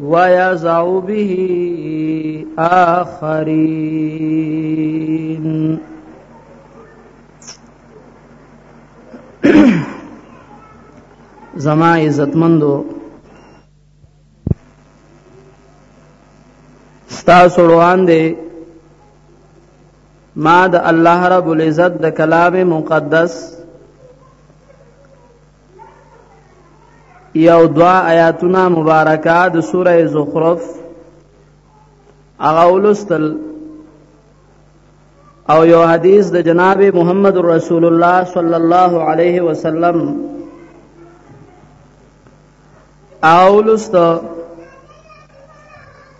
ويزع به آخرين زما عزتمندو ستاسو روان دی ما د الله رب العزت د کلام مقدس یو دوا آیاتونه مبارکه د سوره زخرف اغاولستل او یو حدیث د جناب محمد رسول الله صلی الله علیه وسلم اولست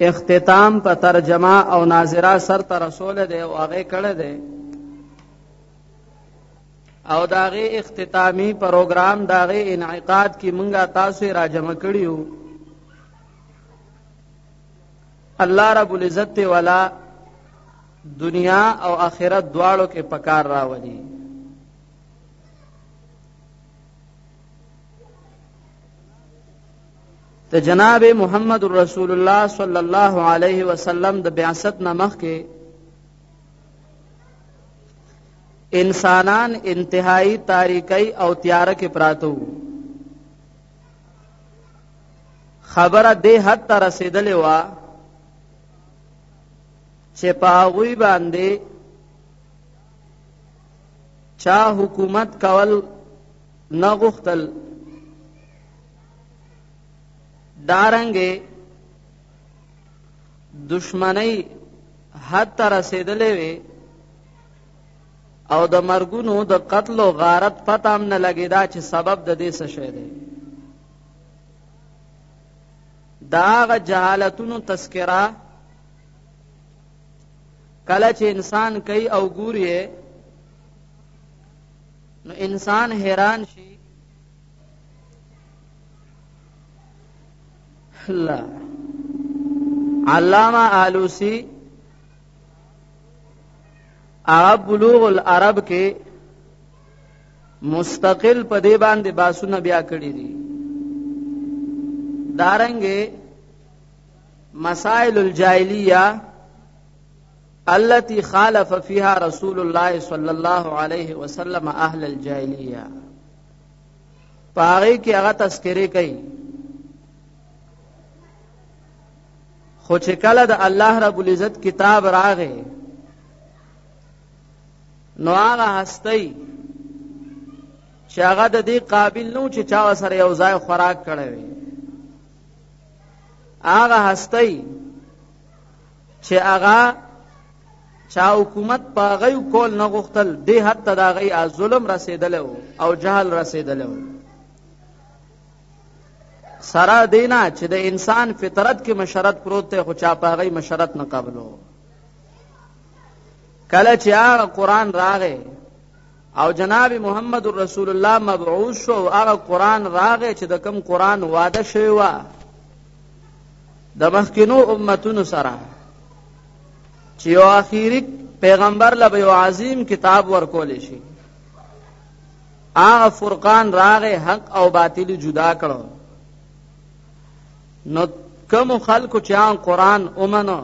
اختتام په ترجمه او ناظره سر ته رسول دی او هغه کړه دی او داغه اختتامی پروګرام داغه انعقاد کی مونږه تاسو را جمع کړیو الله رب العزت والا دنیا او آخرت دواړو کې پکار راولي د جناب محمد رسول الله صلی الله علیه وسلم د بعثت نه مخکې انسانان انتهایی تاریکی او تیار کې پراته وو خبره دې حد ته رسیدلې وه چې په هغوی باندې چا حکومت کول نه غوښتل دارنګې دشمنۍ حد ته رسېدلې وي او د مرګونو د قتل او غارت پته هم نه لګېدا چې سبب د دې څه شی دی د هغه جهالتونو تذکره کله چې انسان کوي او ګوري نو انسان حیران شي الله علامه آلوسی هغه بلوغ العرب کې مستقل په دې باندې باسونه بیا کړی دي دارنګه مسائل الجاهلیه التي خالف فيها رسول الله صلى الله عليه وسلم اهل الجاهليه پاره کې هغه تذکره کوي خو چې کله د الله رب العزت کتاب راغې نو هغه هستی چې هغه د دې قابل نو چې چا سره یو ځای خوراک کړی وي هغه هستی چې هغه چا حکومت په غي کول نه غوښتل دی حتی دا غي ظلم رسیدل او جهل رسیدل سره دینا چې د انسان فطرت کې مشرت پروت ته خو چا په غي مشرت نه قبلو کله چې هغه قران راغې او جناب محمد رسول الله مبعوث شو او هغه قران راغی چې د کم قران واده شوی و د مخکینو امتونو سره چې یو اخیری پیغمبر له یو عظیم کتاب ورکول شي هغه فرقان راغی حق او باطل جدا کړو نو کم خلکو چې قرآن اومنو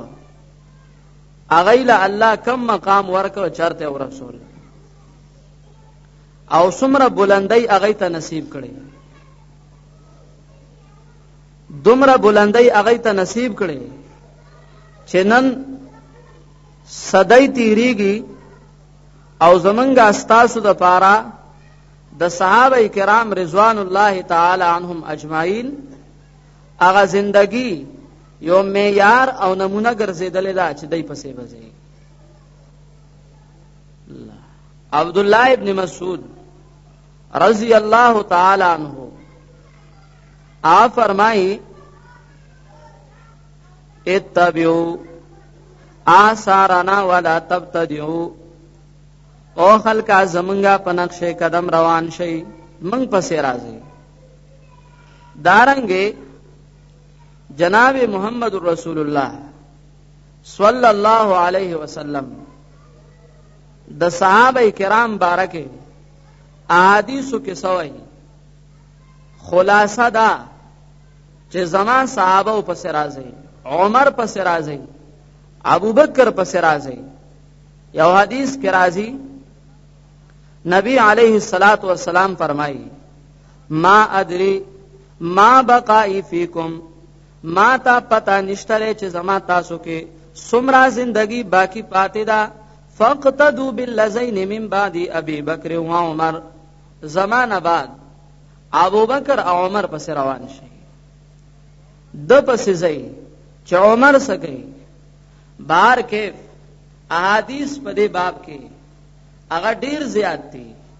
هغه له الله کم مقام ورکو چرته او رسول او سمره بلندۍ هغه ته نصیب کړي دومره بلندۍ هغه ته نصیب کړي چې نن صدای تیریږي او زمنګ استاسو د پاره د صحابه کرام رضوان الله تعالی عنهم اجمعین هغه زندگی یو معیار او نمونه ګرځیدلې ده چې دای پسې بځي عبد الله ابن مسعود رضی الله تعالی عنہ آ فرمای اتبعوا آثارنا ولا تبتدعوا او خلکا زمونږه په نقشه قدم روان شي مونږ پسې راځي دارنګې جناب محمد رسول الله صلی الله علیه وسلم د صحابه کرام بارکه احادیثو کې سوی خلاصه دا چې زمان صحابه او پس راځي عمر پس راځي ابوبکر پس راځي یو حدیث کې راځي نبی علیه الصلاۃ والسلام فرمایي ما ادري ما بقائی فیکم ما تا پتا نشتره چې زما تاسو کې سمرا زندگی باقی پاتې ده فقتدو بالذین من بعد ابي بکر و عمر زمانہ بعد ابو بکر او عمر پس روان شي د پس زئی چې عمر سګي بار کې احادیث په دې باب کې هغه ډیر زیات دي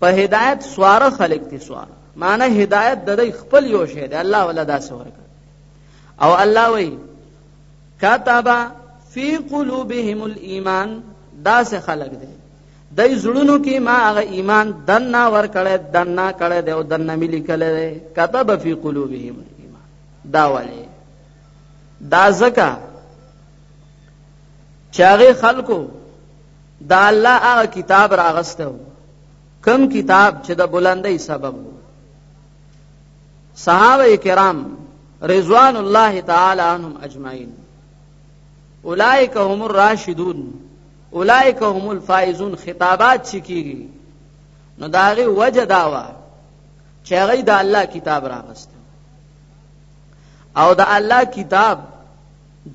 په هدایت سواره خلق دي سواره معنی هدایت د دې خپل یو شی دی الله ولا دا سوار کړ او الله وی كتب فی قلوبهم الايمان دا سه خلق دی دای زړونو کې ما هغه ایمان دنا ور کړه دنا کړه دی او دنا ملي کړه دی كتب فی قلوبهم الايمان دا ولی دا زکه چاغه خلکو د الله هغه کتاب راغسته کم کتاب چې د بلندۍ سبب وو صحابه کرام رضوان الله تعالی عنهم اجمعین اولائک هم الراشدون اولائک هم الفائزون خطابات چې کیږي نو داغه وجه داوا چې هغه د الله کتاب راغست او د الله کتاب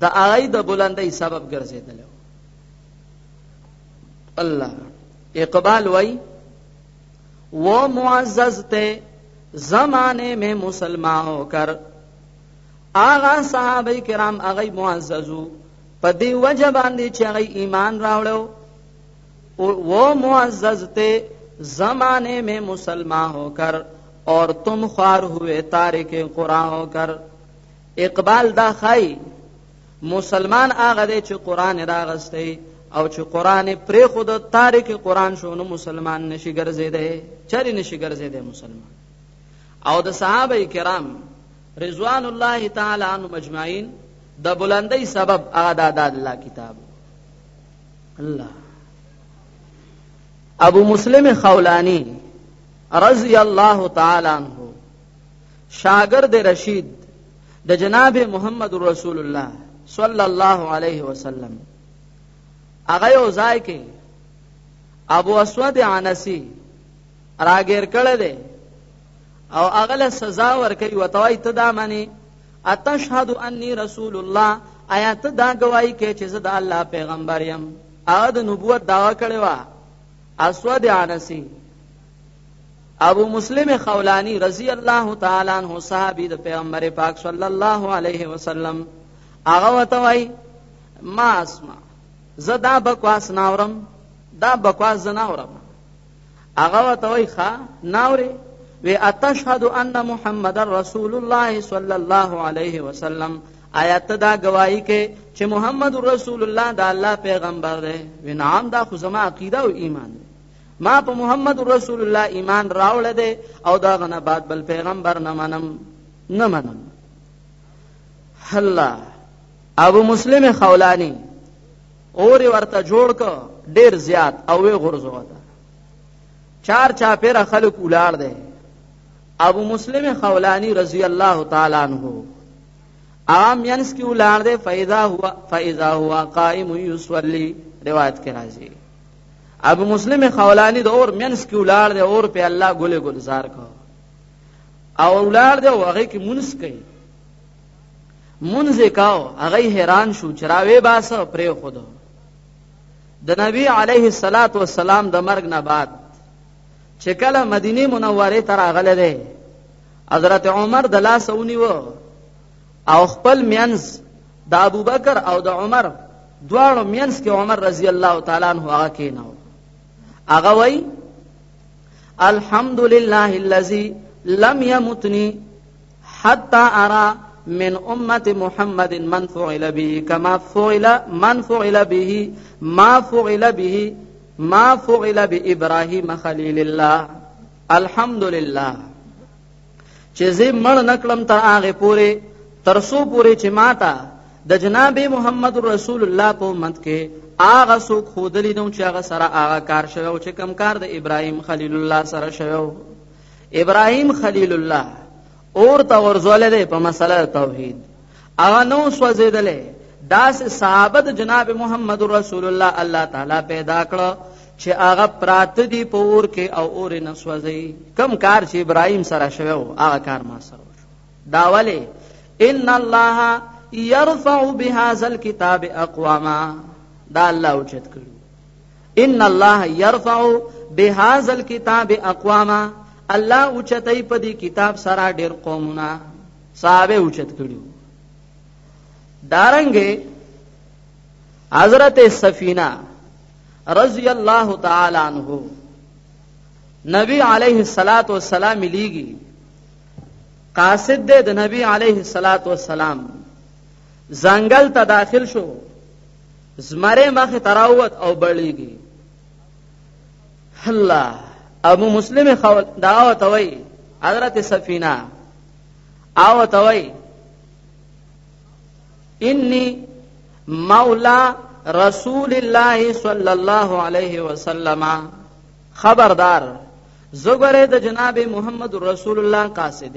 د هغه د بلندۍ سبب ګرځیدل الله اقبال وای وہ معزز تھے زمانے میں مسلمان ہو کر آغا صحابه کرام هغه معززو په دې وجه باندې چې هغه ایمان راوړو او و معزز ته زمانے میں مسلمان ہو کر اور تم خوار ہوئے تارک قرآن ہو کر اقبال دا خای مسلمان هغه دی چې قران راغستی او چې قران پرې خود تاریخ قران شو نو مسلمان نشي ګرځیدای چری نشي ګرځیدای مسلمان او د صحابه کرام رضوان الله تعالی عنهم اجمعین د بلندۍ سبب هغه د الله کتاب الله ابو مسلم خولانی رضی الله تعالی عنہ شاګرد رشید د جناب محمد رسول الله صلی الله علیه وسلم هغه یو ځای کې ابو اسود عنسی راګیر کړه دی او هغه له سزا ورکړي وتوي ته دا معنی اتشهد انی رسول الله آیا ته دا گواہی کې چې زه د الله پیغمبر یم هغه د نبوت داوا کړی و اسود عنسی ابو مسلم خولانی رضی الله تعالی عنہ صحابي د پیغمبر پاک صلی الله علیه وسلم هغه وتوي ما اسمع زدا بکواس ناورم دا بکواس زناورم هغه وته وای ښا ناوري وی اتشهد ان محمد رسول الله صلی الله علیه وسلم آیات دا گواہی کې چې محمد رسول الله دا الله پیغمبر دی وی نعم دا خو زما عقیده او ایمان دی ما په محمد رسول الله ایمان راوړ دی او دا غنه بعد بل پیغمبر نه منم نه منم الله ابو مسلم خولانی اور ورته جوړ کو ډیر زیات او وی غرزو وتا چار چا پیر خلق ولار دی ابو مسلم خولانی رضی الله تعالی عنہ عام ینس کی ولار دی فیضا هوا فیضا هوا قائم یصلی روایت کې راځي ابو مسلم خولانی د اور منس کې ولار دی اور په الله ګله ګلزار کو او ولار دی هغه کې منس کوي منځ کاو هغه حیران شو چراوي باس پرې خود د نبی علیه الصلاۃ والسلام د مرګ نه بعد چې کله مدینه منوره ته راغله ده حضرت عمر د لاس ونیو او خپل مینځ د ابوبکر او د عمر دواړو مینځ کې عمر رضی الله تعالی عنہ هغه کیناو هغه وای الحمدلله الذي لم يمتني حتى ارى من امه محمد من فعل به كما فعل من فعل به ما فعل به ما فعل بابراهيم خليل الله الحمد لله چې زه مړ نکړم تر هغه پورې تر سو پورې چې ماته د جناب محمد رسول الله په امت کې هغه څوک خودلی نو چې هغه سره هغه کار شوی او چې کم کار د ابراهیم خلیل الله سره شوی ابراهیم خلیل الله اور ته ورزول دی په مسله توحید هغه نو سوځیدلې داس صحابه د جناب محمد رسول الله الله تعالی پیدا کړو چې هغه پراته دی په اور کې او اور نه سوځي کم کار چې ابراهيم سره شوی او هغه کار ما سره دا ولی ان الله يرفع بهذا الكتاب اقواما دا الله اوچت کړو ان الله يرفع بهذا الكتاب اقواما الله اوچتای په دې کتاب سره ډېر قومونه صحابه اوچت کړیو دارنګه حضرت سفینہ رضی الله تعالی عنہ نبی علیه الصلاۃ والسلام لیږي قاصد دې د نبی علیه الصلاۃ والسلام ځنګل ته داخل شو زمره مخ تراوت او بړیږي الله ابو مسلم خول دعوت وای حضرت سفینہ او توي اني مولا رسول الله صلی الله علیه وسلم خبردار زګره د جناب محمد رسول الله قاصد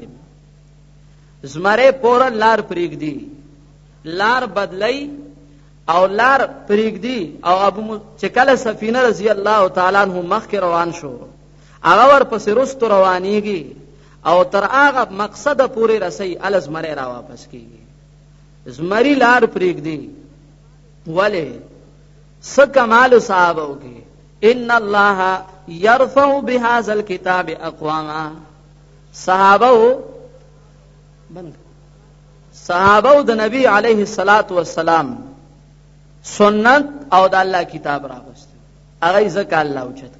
زمره پور لار پریګ دی لار بدلی او لار پریګ دی او ابو چکل سفینه رضی الله تعالی عنہ مخ روان شو هغه ور پس رست روانیږي او تر هغه مقصد پورې رسي ال زمری را واپس کیږي زمری لار پریږدي ولی سکمال صاحب وکي ان الله يرفع بهذا الكتاب اقواما صحابه بند صحابه د نبی علیه الصلاۃ والسلام سنت او د الله کتاب راغست هغه ځکه الله اوچت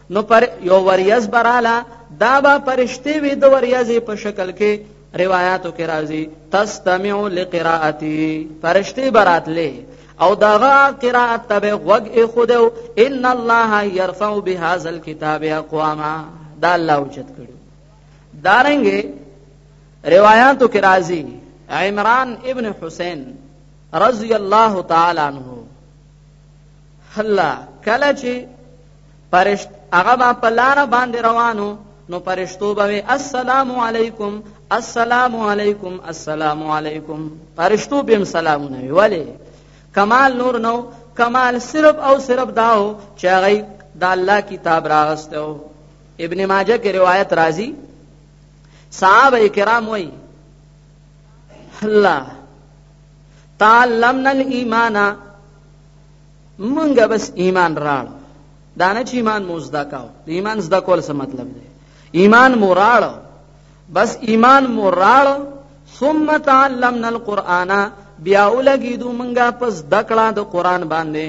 نو پر یو وریز براله دا به پرشته وي د وریزې په شکل کې روایتو کې راځي تستمع لقراءتي پرشته براتلې او دغه قراءت تبع غوږ ای خودو ان الله يرفع بهذا الكتاب اقواما دا الله اوچت کړو دارنګه روایتو کې راځي عمران ابن حسین رضی الله تعالی عنہ الله کله چې پرشت هغه با په لار باندې روانو نو پرشتو به السلام علیکم السلام علیکم السلام علیکم پرشتو بهم سلامونه ویلې کمال نور نو کمال صرف او صرف داو چې هغه د الله کتاب راغستو ابن ماجه کې روایت راځي صحابه کرام وایي الله تعلمنا الايمان مونږه بس ایمان راړ دا نه چې ایمان مو زده کاو د ایمان زده کول څه مطلب دی ایمان مو راړ بس ایمان مو راړ ثم تعلمنا القرآن بیا ولګیدو مونږه پس دکړه د قرآن باندې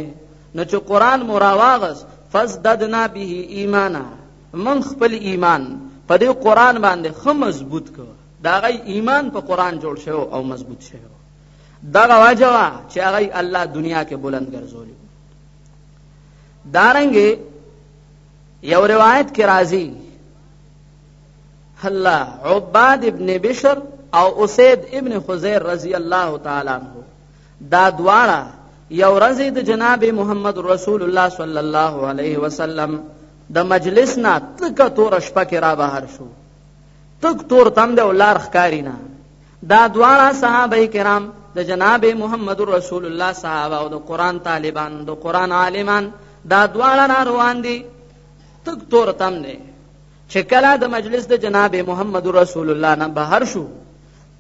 نو چې قرآن مو راواغس فزددنا به ایمانا من خپل ایمان په دې قرآن باندې خه مضبوط کو دا غي ایمان په قرآن جوړ شو او مضبوط شو دغه وجه وا چې هغه الله دنیا کې بلند ګرځول دارنګ یو روایت کې راځي الله عباد ابن بشر او اسید ابن خزیر رضی الله تعالی عنہ دا دواړه یو ورځ د جناب محمد رسول الله صلی الله علیه وسلم د مجلس نه تک تور شپه کې را بهر شو تک تور تم دی او لار ښکاری نه دا دواړه صحابه کرام د جناب محمد رسول الله صحابه او د قران طالبان د قران عالمان دا دواړه را روان دي تک تور تم دی چې کله د مجلس د جناب محمد رسول الله نه بهر شو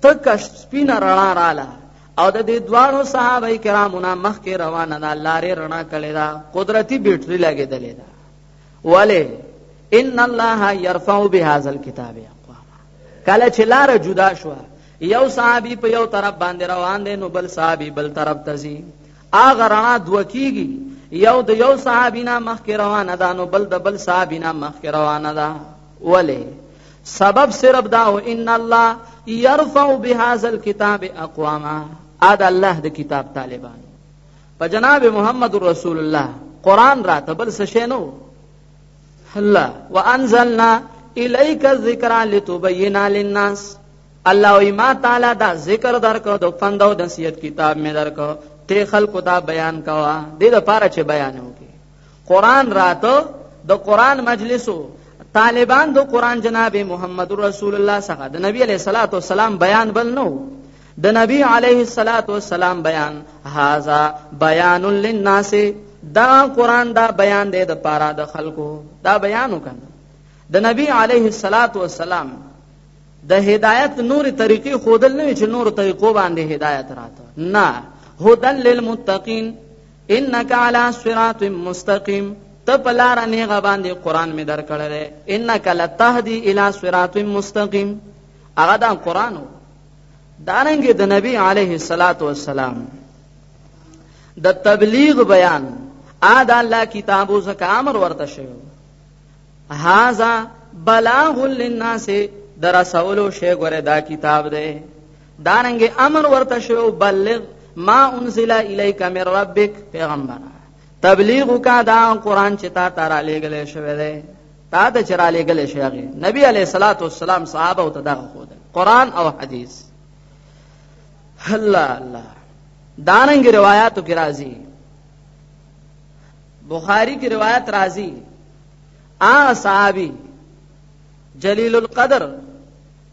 تک سپین رڼا رااله او د دې دواړو صحابه کرامو نه مخکې روانه ده لارې رڼا کړې ده قدرتی بیټری لګېدلې ده ولی ان الله يرفع بهذا الكتاب اقواما کله چې لار جدا شو یو صحابي په یو طرف باندې روان دی نو بل صحابي بل طرف ته ځي اغه رڼا دوه کیږي یو د یو صحابي نه مخ کې روانه ده نو بل د بل صحابي نه مخ کې روانه ده ولی سبب صرف دا او ان الله يرفع بهذا الكتاب اقواما ادا الله د کتاب طالبان په جناب محمد رسول الله قران راته بل څه شي نو الله وانزلنا الیک الذکر لتبین للناس الله وی ما تعالی دا ذکر درکو د پند او نصیحت کتاب می درکو ته خلکو دا بیان کوا د دې لپاره چې بیان وکي قران راتو د قران مجلسو طالبان د قران جناب محمد رسول الله څخه د نبی علیہ الصلوۃ والسلام بیان بل نو د نبی علیه الصلاۃ والسلام بیان هاذا بیان للناس دا قران دا بیان دی د پاره د خلکو دا بیان وکړه د نبی علیه الصلاۃ والسلام د هدایت نور طریقې خودل نه چې نور طریقو باندې هدایت راته نه هدل للمتقین انک علی صراط مستقیم ته په لار نه غ باندې قران می درکړل انک لتهدی الی صراط مستقیم هغه دا قرانو دارنګ د نبی علیه الصلاۃ والسلام د تبلیغ بیان ا د الله کتاب او زکه امر ورته شوی هاذا بلاغ للناس در رسولو شی ګره دا کتاب دی دارنګ امر ورته شوی بلغ ما انزل الیک من ربک پیغمبر تبلیغ کا دا قران چې تا ترا لېګلې شوی دی تا ته چې را لېږلی شي هغې نبي علیه الصلاة والسلام صحابه او ته دغه ښودل قرآن او حدیث الله الله دارنګې روایاتو کې راځي بخاری کې روایت راځي آ صحابي جلیل القدر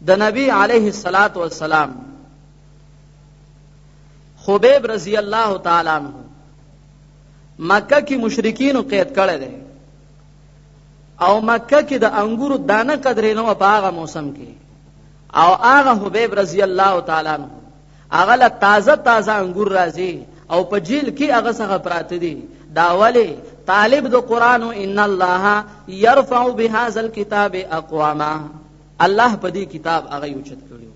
د نبی علیه الصلاة والسلام خبیب رضی الله تعالی عنہ مکه کې مشرکین قید کړی دی او مکه کې د انګورو دانه قدرې نه وه په هغه موسم کې او هغه حبیب رضی الله تعالی عنه هغه له تازه تازه انګور راځي او په جیل کې هغه څخه پراته دي دا ولی طالب د قران او ان الله يرفع بهذا الكتاب اقواما الله په دې کتاب هغه یوچت کړو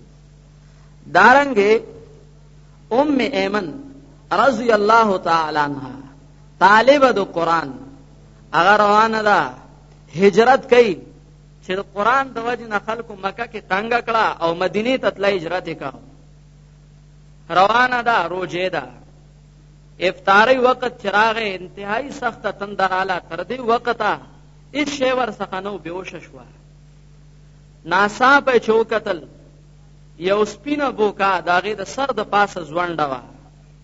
دارنګه ام ایمن رضی الله تعالی عنها طالب د قران هغه روانه ده هجرت کوي چې د قران د وجه نه خلکو مکه کې تنگ کړه او مدینه ته تلای هجرت وکړه روانه ده روزه ده افطاری وخت چراغ انتهایی سخت تندراله تر دې وخته هیڅ شی ور څخه نو بیوش شو ناسا په چوکتل یو سپینه بوکا داغه د سر د پاسه ځوانډه وا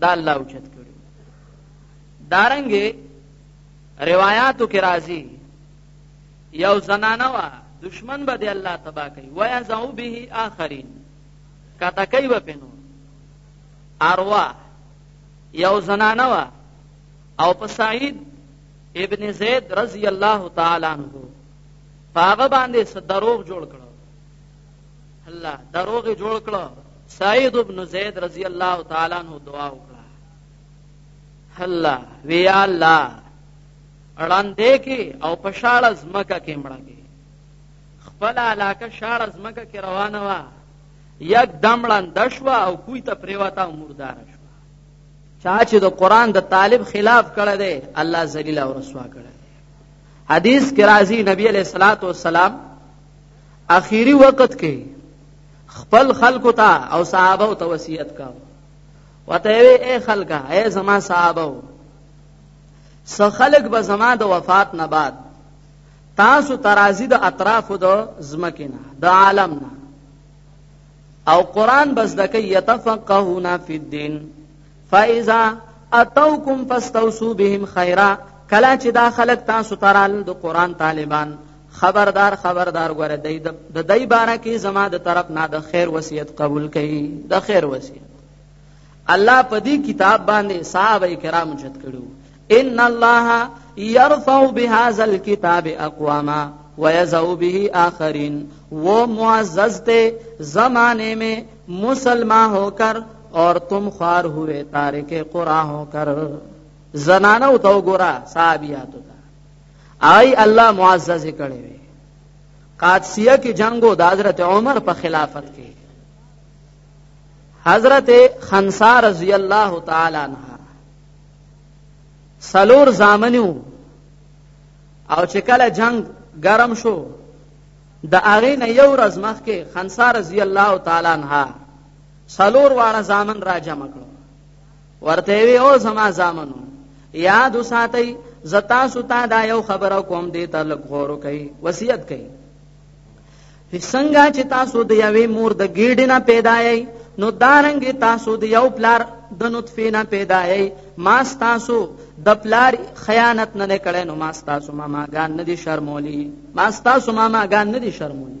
دا الله اوچت کړي دارنګ روایتو کې راځي یو زنانه وا دشمن به دی الله تبا کوي ویا زعو به اخرین کته کوي به پینو اروا یو زنانه وا او په سعید ابن زید رضی الله تعالی عنہ پاغه باندې صدروغ جوړ کړو الله دروغ جوړ کړو سعید ابن زید رضی الله تعالی عنہ دعا وکړه الله وی الله اړاندې کې او په شاړه زمکه کې مړه کې خپل علاقه شاړه زمکه کې روانه وا یک دمړان دشوا او کوی ته پریواتا مردار شو چا چې د قران د طالب خلاف کړه دی الله ذلیل او رسوا کړه حدیث کې راځي نبی علیہ الصلوۃ والسلام اخیری وخت کې خپل خلکو ته او صحابه او توصیت کا وته وی اے خلکا اے زما صحابه سو خلق به زما د وفات نه بعد تاسو ترازی د اطراف د زمکه نه د عالم نه او قران بس د کې يتفقهون فی الدین فاذا اتوکم فاستوصوا بهم خیرا کلا چې دا خلق تاسو ترال د قران طالبان خبردار خبردار ګوره دی د دای باره کې زما د طرف نه د خیر وصیت قبول کړي د خیر وصیت الله په دې کتاب باندې صحابه کرام جت کړو ان الله يرفع بهذا الكتاب اقواما ويزو به آخرين وہ معزز تھے زمانے میں مسلمان ہو کر اور تم خوار ہوئے تارک قرآن ہو کر زنانہ تو گورا صحابیات ہوتا آی الله معزز کړي وي قادسیه کې جنگو د حضرت عمر په خلافت کې حضرت خنسا رضی الله تعالی عنها سلور زامنو او چې کله جنگ ګرم شو د هغه نه یو ورځ مخکې خنسا رضی الله تعالی عنها سلور واړه زامن را جمع کړو ورته وی او زما زامنو یاد وساتئ زتا ستا دا یو خبره کوم دی ته لږ غور وکئ وصیت کئ څنګه چې تاسو د یوې مور د ګیډې نه پیدا یئ نو دارنګ تاسو د یو پلار د نطفه نه پیدا یئ ما تاسو د پلار خیانت نه کړي نو ما تاسو ماما ګان نه دي شرمولي ما تاسو ماما ګان نه دي شرمولي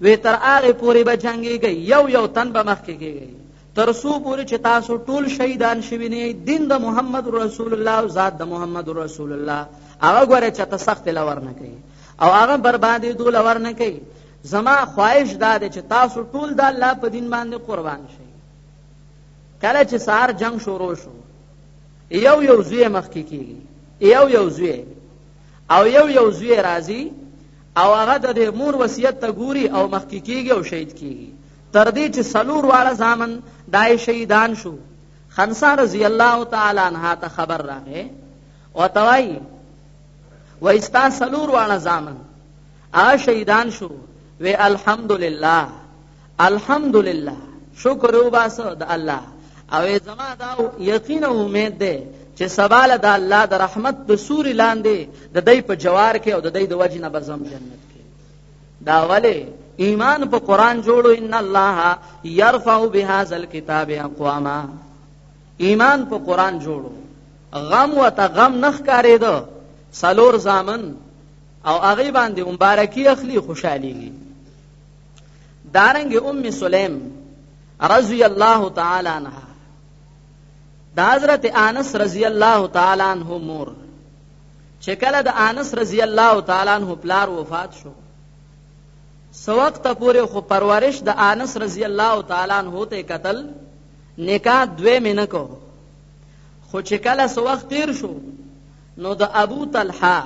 وی تر هغه پورې به جنگيږي یو یو تن به مخ کې کېږي تر سو پورې چې تاسو ټول شهیدان شوی نه دین د محمد رسول الله او ذات د محمد رسول الله هغه غره چې ته سخت لور نه کوي او هغه بربادې دول ور نه کوي زما خواهش دا ده چې تاسو ټول د الله په دین باندې قربان شئ کله چې سار جنگ شروع شو یو یو زوی مخ کې کیږي یو یو زوی او یو یو زوی راځي او هغه د دې مور وصیت ته ګوري او مخکې کیږي او شهید کیږي تر دې چې څلور واړه زامن دای شهیدان شو خنسا رضی الله تعالی عنها ته خبر راغې او توای وایستا څلور واړه زامن آ شهیدان شو وی الحمدلله الحمدلله شکر وباسه د الله او زما دا یقین او امید ده چې سباله د الله د رحمت په سوري لاندې د دې په جوار کې او د دې د وجې نه بزم جنت کې دا ولی ایمان په قران جوړو ان الله يرفع بهذا الكتاب اقواما ایمان په قران جوړو غم و ته غم نخ کارې دو سلور زامن او هغه باندې مبارکي اخلي خوشحاليږي دارنګ ام سلیم رضی الله تعالی عنها د حضرت انس رضی الله تعالی عنہ مور چې کله د انس رضی الله تعالی عنہ پلار وفات شو سوقت پورې خو پرورش د انس رضی الله تعالی عنہ ته قتل نکاح دوی مینه کو خو چې کله سوقت تیر شو نو د ابو طلحه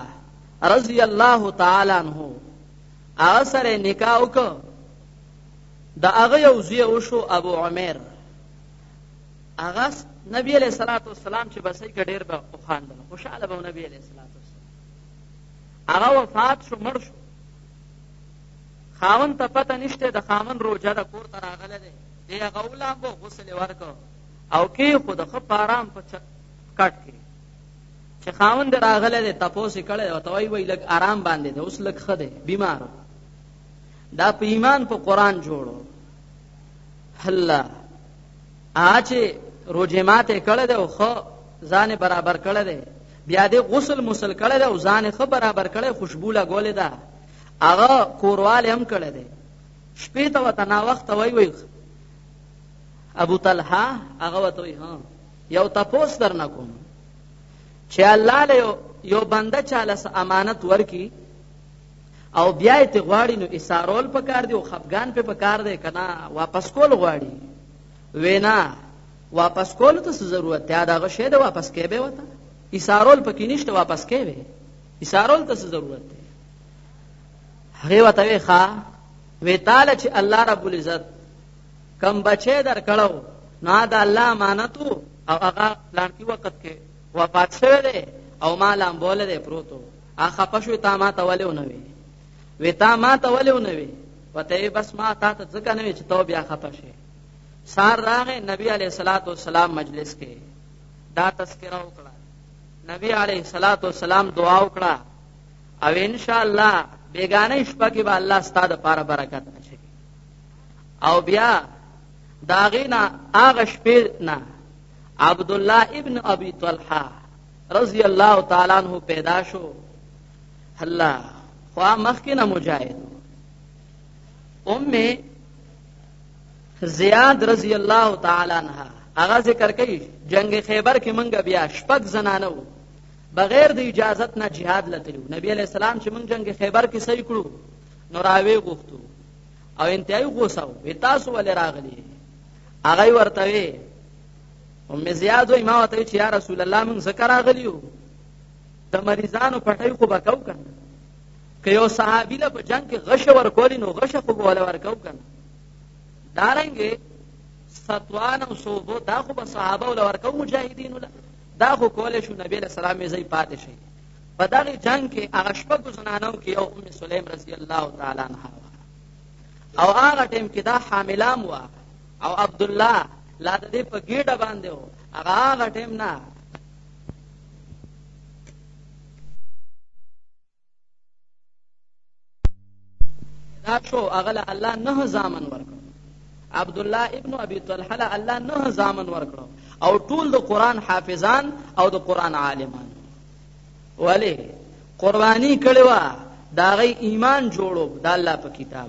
رضی الله تعالی عنہ هغه سره نکاح وکړه د هغه یو زوی وشو ابو عمر هغه نبی علیہ الصلوۃ والسلام چې بسې کې ډېر به خوشاله خوشاله به نبی علیہ الصلوۃ والسلام هغه وفات شو مړ شو خاون ته پته نشته د خاون روزه د کور ته راغله دی دی هغه ولامبو غسل ورکو او کې خود خپارام په کټ کې چې خاوند راغله ده تپوس کړي او توي وي لګ آرام باندې ده اوس لګ خده بیمار دا په ایمان په قران جوړو الله اچه روزه ماته کړه ده خو ځان برابر کړه ده بیا دې غسل مسل کړه ده او ځان خو برابر کړه خوشبو لا ګولې ده هغه کورواله هم کړه ده شپې ته وته نا وخت وای وای ابو طلحه هغه وته ها یو تپوس درنه کوم چې الله له یو بنده چاله امانت ورکی او بیا یې ته غواړي نو اسارول پکار دی او خفګان په پکار دی کنه واپس کول غواړي وینا واپس کول ته ضرورت دی دا غشې د واپس کې به وته اسارول پکې نشته واپس کې به اسارول ته ضرورت دی هغه وته ښا وی تعالی چې الله رب العزت کم بچی در کړو نو دا الله امانت او هغه پلان کې وخت کې وفات شوه دی او ما لام بول دی پروتو اخه پښو تا ما ته ولې ونه وی وی تا ما ته ولې ونه وی وته بس ما تا ته ځکه نه وی چې تو بیا خپه شې سار راغې نبی علیه الصلاۃ والسلام مجلس کې دا تذکرہ وکړه نبی علیه الصلاۃ والسلام دعا وکړه او ان شاء الله بیگانه شپه کې به الله ستاسو لپاره برکت او بیا داغینا هغه شپې نه عبد الله ابن ابي طلحه رضی الله تعالی عنہ پیدا شو الله خوا مخکنه مجاهد ام زیاد رضی الله تعالی عنها هغه ذکر کوي جنگ خیبر کې منګه بیا شپږ زنانه وو بغیر د اجازت نه jihad لته نبی علی السلام چې موږ جنگ خیبر کې صحیح کړو نو راوي غوښتو او انتهایی غوسه وي تاسو ولې راغلی هغه ورته وي او مې زیاد وي ما ته چې یا رسول الله مونږ ذکر راغلیو د مریضانو پټي خو بکاو کنه که یو صحابي له جنگ کې غش ورکول نو غش خو بوله ورکاو کنه دارنګې ستوان او صوبو دا خو به صحابه ول ورکاو مجاهدین ول دا خو کول شو نبی له سلام یې ځای پاتې شي په دغه جنگ کې هغه شپږو زنانو کې یو ام سلیم رضی الله تعالی عنها او هغه ټیم کې دا حاملام و او عبد الله لا د دې په ګډه باندې و هغه هغه ټیم نه دا شو هغه له الله نه ځامن ورکړ عبد الله ابن ابي طلحه له الله نه ځامن ورکړ او ټول د قران حافظان او د قران عالمان ولی قربانی کړي وا دا غي ایمان جوړو د الله په کتاب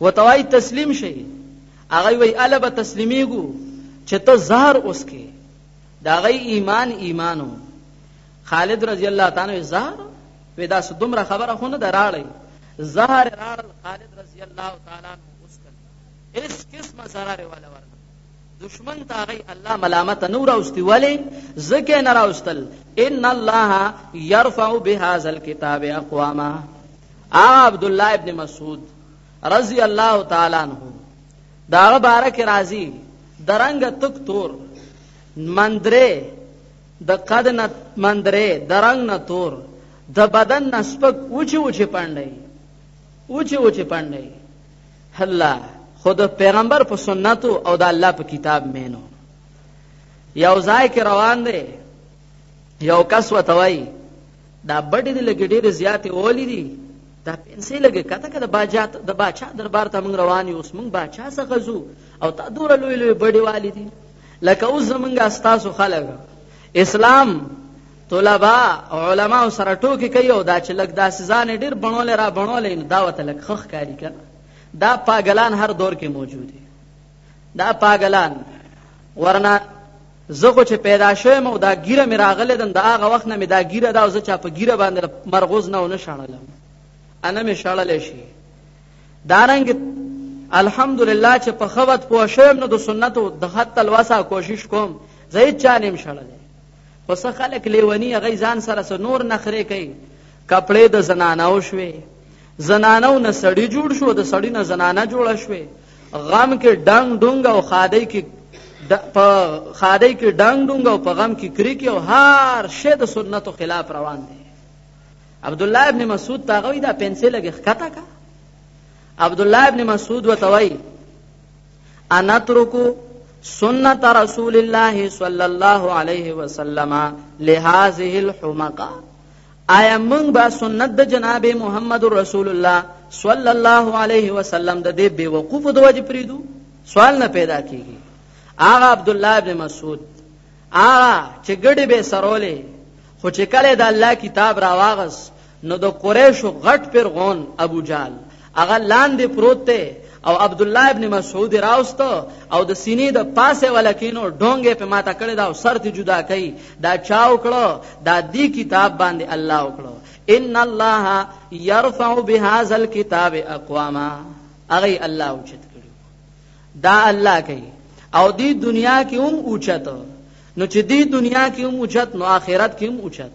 وتوای تسلیم شي هغه وی اله به تسلیمیږو چې ته زهر اوس کې دا غي ایمان ایمانو خالد رضی الله تعالی زهر ودا سدمره خبره خونه دراړی زهر راړ خالد رضی الله تعالی اوس کړ اس قسمه zarar ولا ورنه دشمن ته غي الله ملامت نه راوستي ولی زکه نه راوستل ان الله يرفع بهذا الكتاب اقواما هغه عبدالله ابن مسعود رضی الله تعالی عنہ دا بارک راضی درنګ تک تور مندره د قد نه مندره درنګ نه تور د بدن نه سپک اوچ اوچ پاندای اوچ اوچ پاندای الله خود پیغمبر په سنت او د الله په کتاب مینو یو ځای کې روان دی یو کس وتوي دا بډې دې لږې ډېرې زیاتې وولې دي دا پنسې لږې کته که د باچا د باچا دربار ته موږ روان یو اوس موږ باچا څخه ځو او تا دومره لوی لوی بډې والې دي لکه اوس زمونږ ستاسو خلک اسلام طلبا علما سره ټوکی کوي او دا چې لږ داسې ځان ډېر بڼول را بڼول نو دا وته لږ خخ کاری کنه دا پاګلان هر دور کې موجود دي دا پاګلان ورنه زه خو چې پیدا شوم او دا ګیره مې راغلې ده د هغه وخت نه مې دا ګیره ده او زه چا په ګیره باندې مرغوز نه ونه شړلم انا مې شړلی شي دارنګ الحمدلله چې په خوت پوه شوم نو د سنتو د خط تلوسه کوشش کوم زه هیڅ چا نیم شړلی خو څه خلک لیوني هغوی ځان سره څه نور نخرې کوي کپړې د زنانو شوې زنانو نه سړی جوړ شو د سړی نه زنانه جوړه شوې غم کې ډنګ ډونګ او خادای کې په خادای کې ډنګ ډونګ او په غم کې کریکی او هر شی د سنتو خلاف روان دی عبد الله ابن مسعود تاغوی دا پنسل کې خکتا کا عبد الله ابن مسعود وتوي انا ترکو سنت رسول الله صلی الله علیه وسلم لهذه الحمقه آیا موږ به سنت د جناب محمد رسول الله صلی الله علیه وسلم د دې بې وقوف د وجې پریدو سوال نه پیدا کیږي آغا عبد الله ابن مسعود آغا چې ګډې به سرولې خو چې کله د الله کتاب راواغس نو د قریشو غټ پرغون ابو جال هغه لاندې پروت دی او عبدالله ابن مسعود راوست او د سینې د پاسه ولکینو ډونګې په ماته کړی دا او سر ته جدا کړي دا چا وکړو دا دی کتاب باندې الله وکړو ان الله يرفع بهذا الكتاب اقواما اغه الله اوچت کړي دا الله کوي او دی دنیا کې هم اوچت نو چې دی دنیا کې هم اوچت نو آخرت کې هم اوچت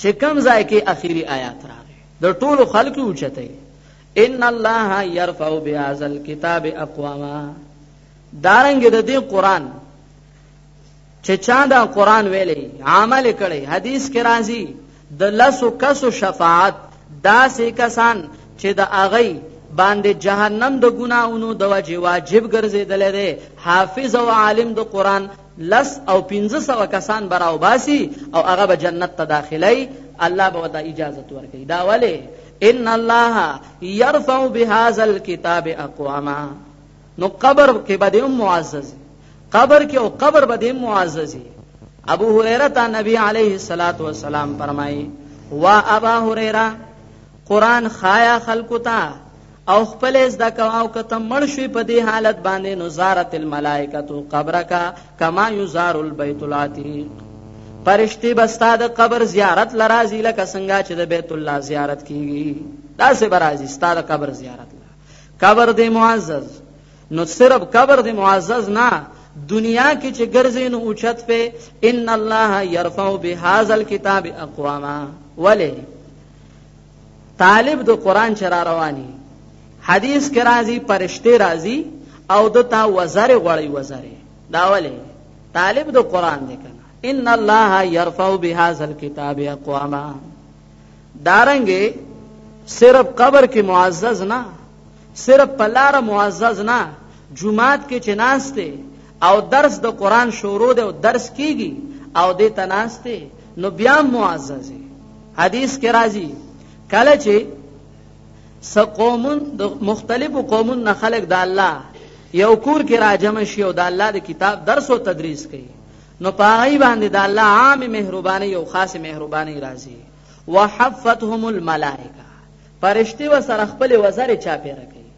چې کوم ځای کې اخیری آیات راغی د ټولو خلکو اوچته ان الله يرفع بهذا الكتاب اقواما دارنګ د دې قران چې چا دا قران ویلې عمل کړي حدیث کې راځي د لسو کسو شفاعت داسې کسان چې د اغي باندې جهنم د ګناونو د واجب واجب ګرځیدل دي حافظ او عالم د قران لس او پنځه سوه کسان به راوباسي او هغه به جنت ته داخلوي الله به ورته اجازت ورکوي دا ولې ان الله يرفع بهذا الكتاب اقواما نو قبر کې به دې معزز قبر کې او قبر به دې معزز ابو هريره ته نبی عليه الصلاه والسلام فرمایي وا ابا هريره قران خایا خلکو ته او خپل زده کوا او کته مړ شوی په دې حالت باندې نو زارت الملائکه قبرک کما یزار البیت العتیق پرشتي بستا د قبر زیارت لرازی لکه څنګه چې د بیت الله زیارت کیږي دا سه برازي ستا د قبر زیارت لا. قبر دې معزز نو صرف قبر دې معزز نه دنیا کې چې ګرځې نو اوچت په ان الله يرفع بهذا الكتاب اقواما ولی طالب د قران چې را رواني حدیث کې راځي پرشته راځي او دتا وزر غړی وزر دا ولې طالب د قران دی کنه ان الله يرفع بهذا الكتاب اقواما دارنګ صرف قبر کې معزز نه صرف پلار معزز نه جمعات کې چناسته او درس د قران شروع دی او درس کیږي او د تناسته نو بیا معزز حدیث کې راځي کله چې سقومن د مختلفو قومونو نه خلق د الله یو کور کې راجم شي او د الله د کتاب درس او تدریس کوي نو پای باندې د الله عام مهرباني او خاص مهرباني راځي وحفتهم الملائکه فرشتي و سره خپل وزر چا پیره کوي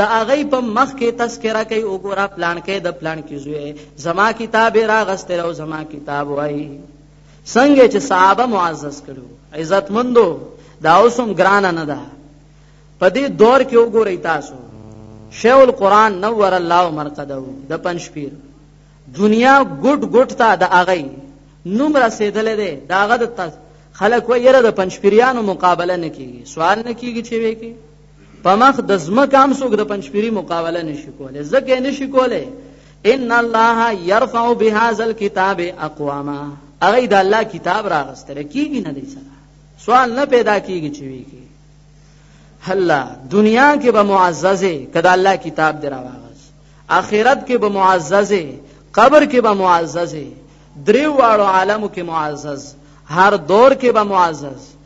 د هغه په مخ کې تذکرہ کوي وګوره پلان کې د پلان کې زوی زما کتاب راغستل او زما کتاب وای څنګه چې صحابه معزز کړو عزت مندو دا اوسم ګران نه ده په دې دور کې وګورئ تاسو شیخ القرآن نور الله مرقده د پنځپیر دنیا ګډ ګډ تا د اغی نوم رسیدلې ده داغه د خلک و یره د پنځپیرانو مقابله نه کیږي سوال نه کیږي چې وې کې په مخ د زمکه هم څوک د پنځپيري مقابله نشي کولای زکه نشي کولای ان الله يرفع بهذا الكتاب اقواما هغه د الله کتاب راغستل کیږي نه دی سره سوال نه پیدا کیږي چې ویږي الله دنیا کې به معززه کدا الله کتاب دی راغس اخرت کې به معززه قبر کې به معززه دریو واړو عالمو کې معزز هر دور کې به معزز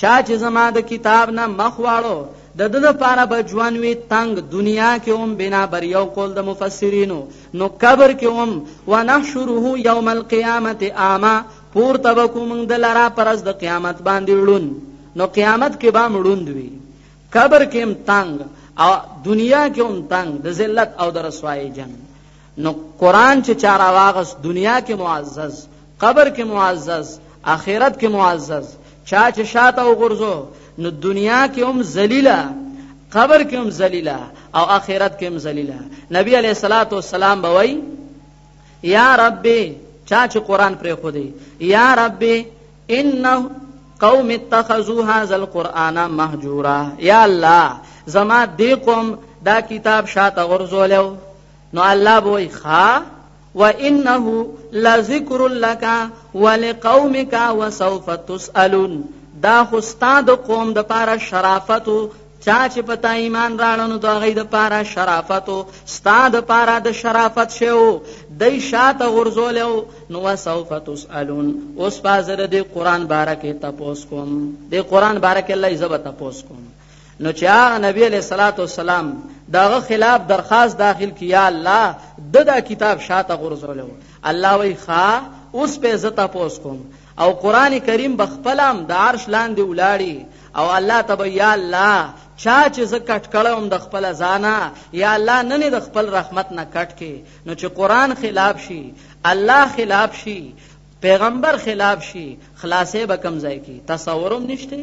چا چې زما د کتاب نه مخ واړو د د لپاره به ژوند وي تنگ دنیا کې هم بنا بر یو قول د مفسرینو نو قبر کې هم ونحشره یوم القیامت اعما پور تبکو موږ د لرا پرز د قیامت باندې ړون نو قیامت کې به مړوند وي قبر کې هم تنگ او دنیا کې هم تنگ د ذلت او د رسوایی جنگ نو قرآن چې چا راواغست دنیا کې معزز قبر کې معزز آخرت کې معزز چا چې شاته وغورځو نو دنیا کې هم ذلیله قبر کې هم ذلیله او آخرت کې هم ذلیله نبی علیہ الصلوۃ والسلام بوي یا ربي چا چې قرآن پرې خو دی یا ربي انه قوم اتخذوا هذا القرآن مهجورا یا الله زما دې قوم دا کتاب شاته غرزولیو نو الله به وي خا وانه لذکر لك ولقومك وسوف تسالون دا خو ستاد قوم د پاره شرافت چا چې پتا ایمان راړنو دا غي د پاره شرافت ستاد پاره د شرافت شو دای شاته غرزولیو نو وسوف تسالون اوس پازره د قران بارکه تاسو کوم د قران بارکه الله عزت تاسو کوم نو چې هغه نبی علیہ الصلوۃ والسلام داغه خلاف درخواست داخل کیا الله د دا کتاب شاته غرزولو الله وی خا اوس په زتا پوس کوم او قران کریم بخپلم د عرش لاندې ولاړی او الله تبا یا الله چا چې ز کټ کړم د خپل ځانا یا الله نه نه د خپل رحمت نه کټ کې نو چې قران خلاف شي الله خلاف شي پیغمبر خلاف شي خلاصې به کم ځای کی تصورم نشته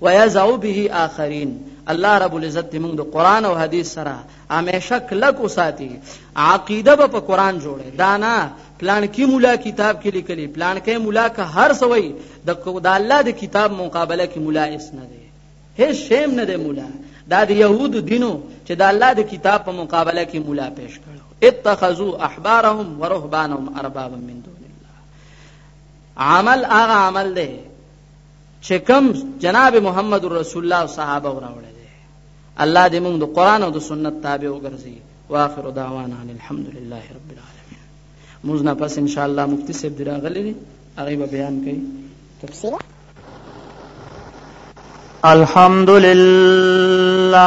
ويزعو به آخرين الله رب العزت دې موږ د قران او حديث سره همیشه کلک وساتي عقیده به په قران جوړه دا نه پلان کې مولا کتاب کې لیکلي پلان کې مولا که هر سوي د الله د کتاب مقابله کې مولا اس نه دی هیڅ شیم نه دی مولا دا د يهودو دینو چې د الله د کتاب په مقابله کې مولا پیش کړو اتخذوا احبارهم ورهبانهم اربابا من دون الله عمل هغه عمل دی چې کوم جناب محمد رسول الله او صحابه وراوړل دي الله دې موږ د قران او د سنت تابع وګرځي واخر دعوانا الحمد لله رب العالمین موږ نه پس ان شاء الله مفتی صاحب دراغلی دي هغه به بیان کوي تفسیر الحمد لله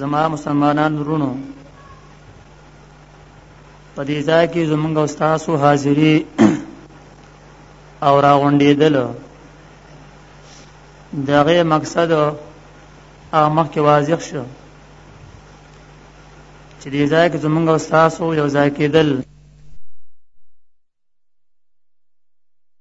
زما مسلمانان ورونو په دې ځای کې زمونږ او تاسو حاضری او راغونډېدل دغه مقصد او مخکې واضح شو چې دې ځای کې زمونږ او تاسو یو ځای کېدل